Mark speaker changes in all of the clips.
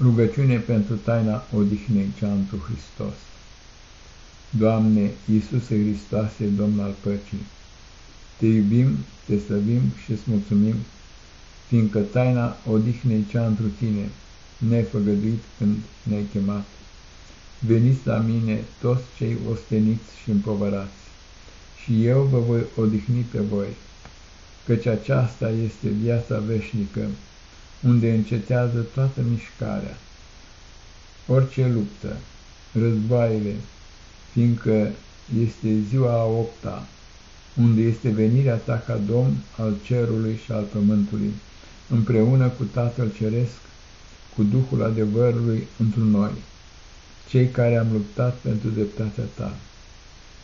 Speaker 1: Rugăciune pentru taina odihnei cea întru Hristos. Doamne, Iisuse Hristoase, Domn al păcii, Te iubim, Te slăbim și îți mulțumim, fiindcă taina odihnei cea întru Tine ne-ai făgăduit când ne-ai chemat. Veniți la mine toți cei osteniți și împovărați, și eu vă voi odihni pe voi, căci aceasta este viața veșnică, unde încetează toată mișcarea. Orice luptă, războaiele, fiindcă este ziua a opta, unde este venirea ta ca Domn al cerului și al pământului, împreună cu Tatăl Ceresc, cu Duhul adevărului într noi, cei care am luptat pentru dreptatea ta,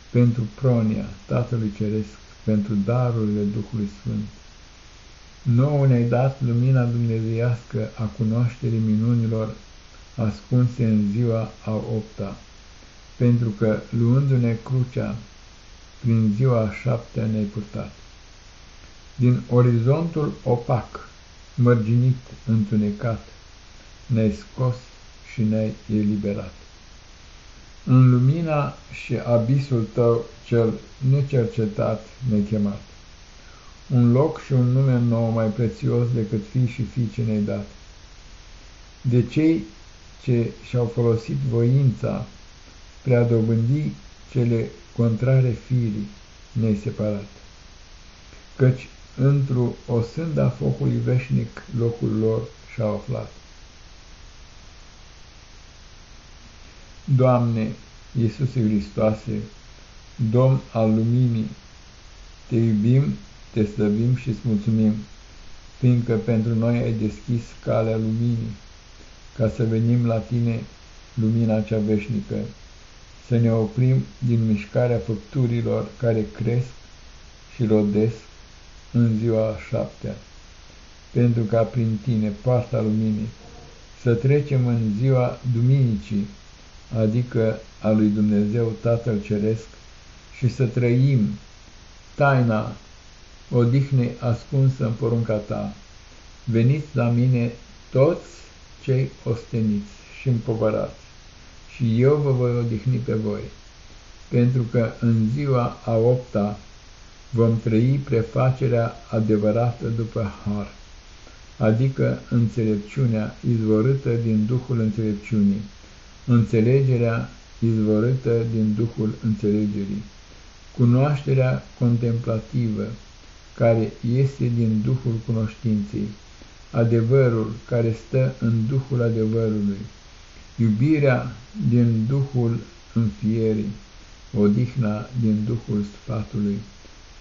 Speaker 1: pentru pronia Tatălui Ceresc, pentru darurile Duhului Sfânt, Nouă ne-ai dat lumina dumnezeiască a cunoașterii minunilor ascunse în ziua a opta, pentru că, luându-ne crucea, prin ziua a șaptea ne-ai purtat. Din orizontul opac, mărginit, întunecat, ne-ai scos și ne-ai eliberat. În lumina și abisul tău cel necercetat ne-ai chemat un loc și un nume nou mai prețios decât fii și fiice ne-ai dat. De cei ce și-au folosit voința prea dobândi cele contrare firii ne-ai separat. Căci într-o o sânda focului veșnic locul lor și-au aflat. Doamne, Iisuse Hristoase, Domn al luminii, Te iubim te slăbim și îți mulțumim, fiindcă pentru noi ai deschis calea luminii, ca să venim la tine, lumina cea veșnică, să ne oprim din mișcarea făpturilor care cresc și rodesc în ziua a șaptea, pentru ca prin tine, partea luminii, să trecem în ziua duminicii, adică a lui Dumnezeu Tatăl Ceresc, și să trăim taina odihne ascunsă în porunca ta. Veniți la mine toți cei osteniți și împovărați, și eu vă voi odihni pe voi, pentru că în ziua a opta vom trăi prefacerea adevărată după har, adică înțelepciunea izvorâtă din Duhul înțelepciunii, înțelegerea izvorâtă din Duhul înțelegerii, cunoașterea contemplativă, care iese din Duhul cunoștinței, adevărul care stă în Duhul adevărului, iubirea din Duhul înfierii, odihna din Duhul sfatului,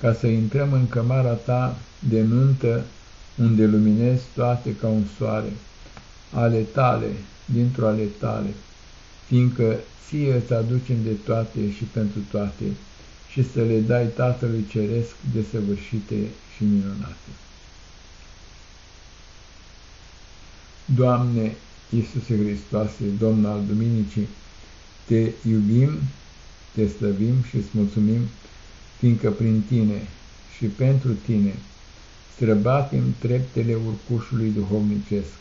Speaker 1: ca să intrăm în cămara ta de nuntă, unde luminezi toate ca un soare, ale tale, dintr-o ale tale, fiindcă ție îți aducem de toate și pentru toate, și să le dai Tatălui Ceresc desăvârșite și minunate. Doamne Iisuse Hristoase, Domn al Duminicii, Te iubim, Te slăvim și îți mulțumim, fiindcă prin Tine și pentru Tine străbatem treptele urcușului duhovnicesc,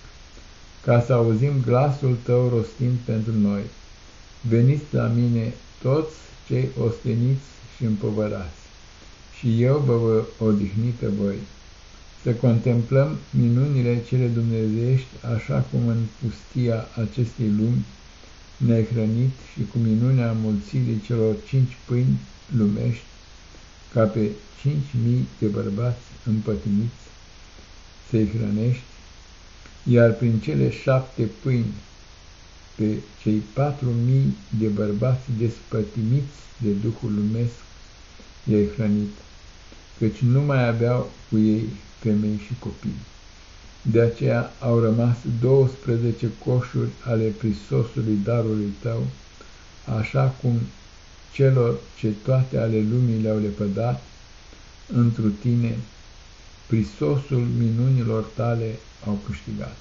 Speaker 1: ca să auzim glasul Tău rostind pentru noi. Veniți la mine toți cei osteniți și împovărați, și eu vă voi odihni pe voi. Să contemplăm minunile cele dumnezeiești așa cum în pustia acestei lumi ne-ai hrănit și cu minunea mulțirii celor cinci pâini lumești, ca pe cinci mii de bărbați împătimiți să-i hrănești, iar prin cele șapte pâini pe cei patru mii de bărbați despătimiți de Duhul lumesc i-ai hrănit, căci nu mai aveau cu ei femei și copii. De aceea au rămas 12 coșuri ale prisosului darului tău, așa cum celor ce toate ale lumii le-au lepădat, întru tine, prisosul minunilor tale au câștigat.